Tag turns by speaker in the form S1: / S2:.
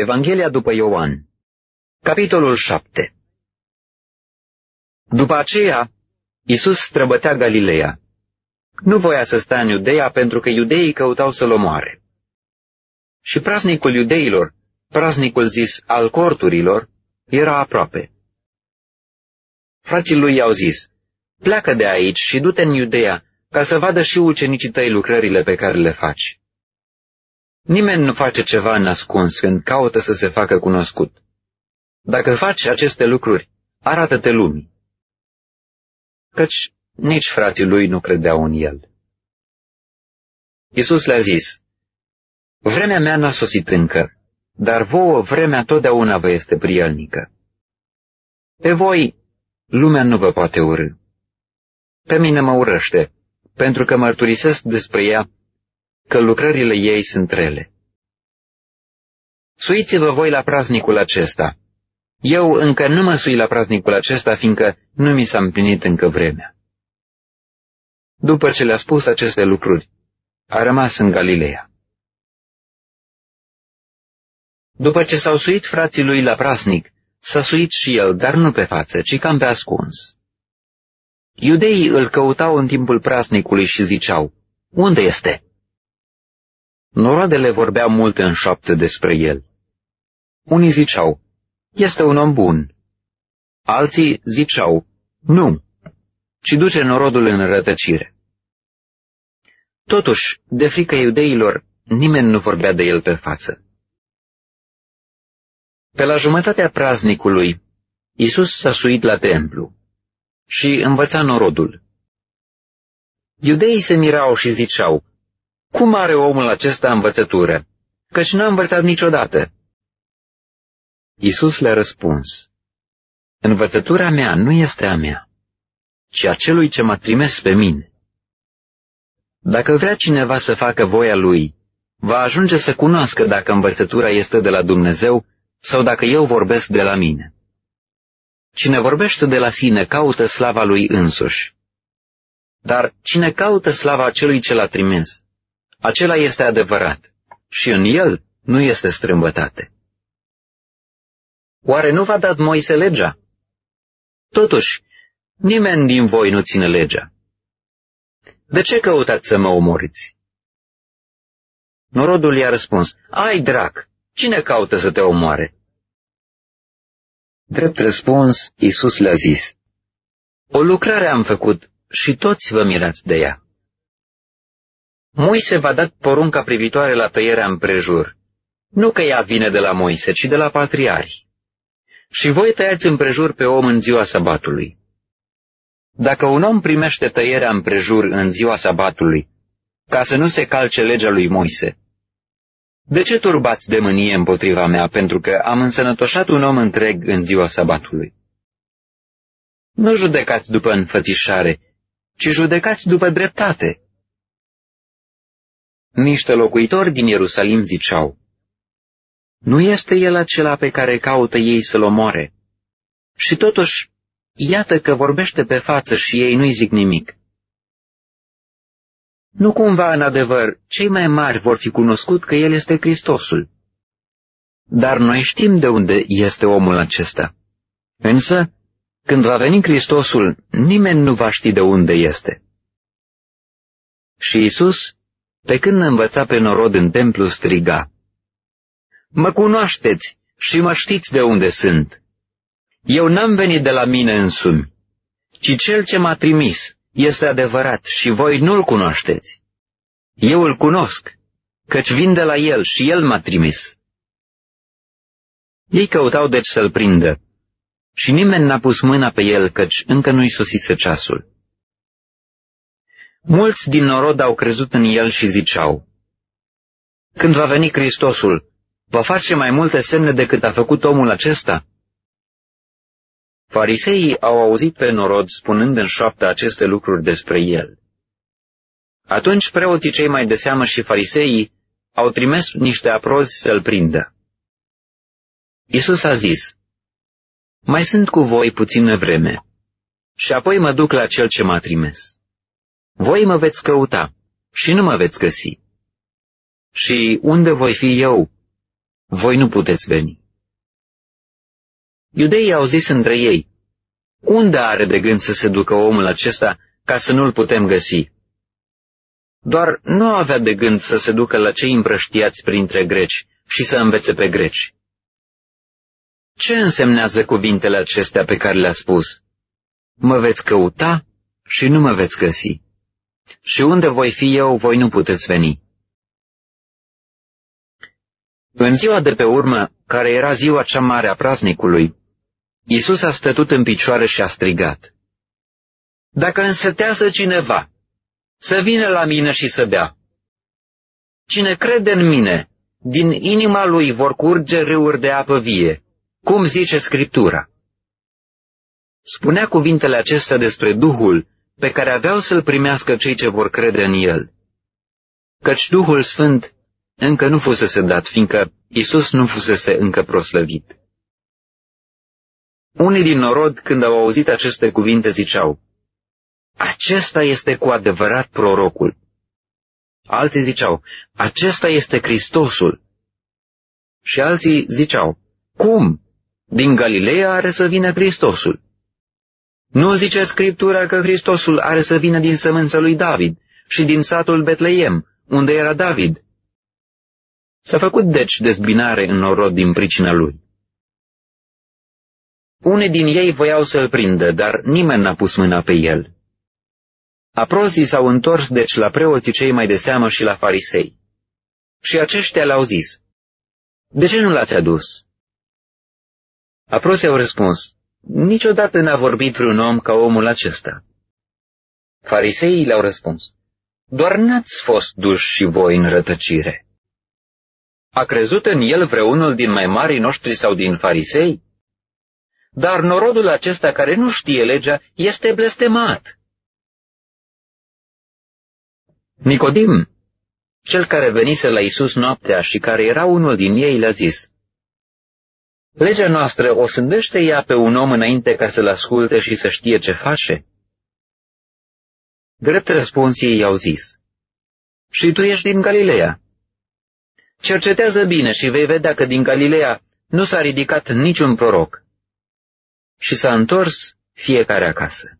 S1: Evanghelia după Ioan Capitolul 7 După aceea, Isus străbătea Galileea. Nu voia să stea în Iudeea pentru că iudeii căutau să-l omoare. Și praznicul iudeilor, praznicul zis al corturilor, era aproape. Frații lui i-au zis, pleacă de aici și du-te în Iudeea, ca să vadă și ucenicii tăi lucrările pe care le faci. Nimeni nu face ceva ascuns când caută să se facă cunoscut. Dacă faci aceste lucruri, arată-te lumii. Căci nici frații lui nu credeau în el. Iisus le-a zis, Vremea mea n-a sosit încă, dar vouă vremea totdeauna vă este prielnică. Pe voi lumea nu vă poate urâ. Pe mine mă urăște, pentru că mărturisesc despre ea că lucrările ei sunt rele. Suiți-vă voi la praznicul acesta. Eu încă nu mă sui la praznicul acesta, fiindcă nu mi s-a împlinit încă vremea. După ce le-a spus aceste lucruri, a rămas în Galileea. După ce s-au suit frații lui la prasnic, s-a suit și el, dar nu pe față, ci cam pe ascuns. Iudeii îl căutau în timpul prasnicului și ziceau, Unde este? Noroadele vorbeau mult în șoaptă despre el. Unii ziceau, Este un om bun. Alții ziceau, Nu, ci duce norodul în rătăcire. Totuși, de frică iudeilor, nimeni nu vorbea de el pe față. Pe la jumătatea praznicului, Isus s-a suit la templu și învăța norodul. Iudeii se mirau și ziceau, Cum are omul acesta învățătură? Căci n-a învățat niciodată. Isus le-a răspuns, Învățătura mea nu este a mea, ci a celui ce m-a trimis pe mine. Dacă vrea cineva să facă voia lui, va ajunge să cunoască dacă învățătura este de la Dumnezeu sau dacă eu vorbesc de la mine. Cine vorbește de la sine caută slava lui însuși. Dar cine caută slava celui ce l-a trimis, acela este adevărat și în el nu este strâmbătate. Oare nu v-a dat Moise legea? Totuși, nimeni din voi nu ține legea. De ce căutați să mă omoriți? Norodul i-a răspuns, ai drac, cine caută să te omoare? Drept răspuns, Iisus le-a zis, O lucrare am făcut și toți vă mirați de ea. Moise v-a dat porunca privitoare la tăierea împrejur, nu că ea vine de la Moise, ci de la patriari. Și voi tăiați împrejur pe om în ziua sabatului. Dacă un om primește tăierea împrejur în ziua sabatului, ca să nu se calce legea lui Moise, de ce turbați de mânie împotriva mea, pentru că am însănătoșat un om întreg în ziua sabatului? Nu judecați după înfățișare, ci judecați după dreptate. Niște locuitori din Ierusalim ziceau, Nu este el acela pe care caută ei să-l omoare. Și totuși, iată că vorbește pe față și ei nu-i zic nimic. Nu cumva, în adevăr, cei mai mari vor fi cunoscut că El este Hristosul. Dar noi știm de unde este omul acesta. Însă, când va veni Hristosul, nimeni nu va ști de unde este. Și Isus, pe când învăța pe norod în templu, striga, Mă cunoașteți și mă știți de unde sunt. Eu n-am venit de la mine însumi, ci cel ce m-a trimis este adevărat și voi nu-l cunoașteți. Eu îl cunosc, căci vin de la el și el m-a trimis. Ei căutau deci să-l prindă și nimeni n-a pus mâna pe el, căci încă nu-i sosise ceasul. Mulți din norod au crezut în el și ziceau, Când va veni Hristosul, va face mai multe semne decât a făcut omul acesta? Fariseii au auzit pe norod spunând în șoaptă aceste lucruri despre el. Atunci preoții cei mai de seamă și fariseii au trimis niște aprozi să-l prindă. Isus a zis, Mai sunt cu voi puțină vreme și apoi mă duc la cel ce m-a trimis. Voi mă veți căuta și nu mă veți găsi. Și unde voi fi eu, voi nu puteți veni. Iudeii au zis între ei, unde are de gând să se ducă omul acesta ca să nu-l putem găsi? Doar nu avea de gând să se ducă la cei împrăștiați printre greci și să învețe pe greci. Ce însemnează cuvintele acestea pe care le-a spus? Mă veți căuta și nu mă veți găsi. Și unde voi fi eu, voi nu puteți veni. În ziua de pe urmă, care era ziua cea mare a praznicului, Iisus a stătut în picioare și a strigat. Dacă însetează cineva, să vină la mine și să bea. Cine crede în mine, din inima lui vor curge râuri de apă vie, cum zice Scriptura. Spunea cuvintele acestea despre Duhul pe care aveau să-l primească cei ce vor crede în el. Căci Duhul Sfânt încă nu fusese dat, fiindcă Isus nu fusese încă proslăvit. Unii din norod, când au auzit aceste cuvinte, ziceau, Acesta este cu adevărat prorocul. Alții ziceau, Acesta este Hristosul. Și alții ziceau, Cum? Din Galileea are să vină Hristosul. Nu zice Scriptura că Hristosul are să vină din sămânța lui David și din satul Betleem, unde era David. S-a făcut deci dezbinare în norod din pricina lui. Unii din ei voiau să-l prindă, dar nimeni n-a pus mâna pe el. Aprozii s-au întors deci la preoții cei mai de seamă și la farisei. Și aceștia le-au zis, De ce nu l-ați adus? Aprozii au răspuns, Niciodată n-a vorbit vreun om ca omul acesta. Fariseii le-au răspuns, Doar n-ați fost duși și voi în rătăcire. A crezut în el vreunul din mai marii noștri sau din farisei? Dar norodul acesta care nu știe legea este blestemat. Nicodim, cel care venise la Isus noaptea și care era unul din ei, le-a zis, Legea noastră o sândește ea pe un om înainte ca să-l asculte și să știe ce face? Drept răspuns ei i-au zis, Și tu ești din Galileea. Cercetează bine și vei vedea că din Galileea nu s-a ridicat niciun proroc. Și s-a întors fiecare acasă.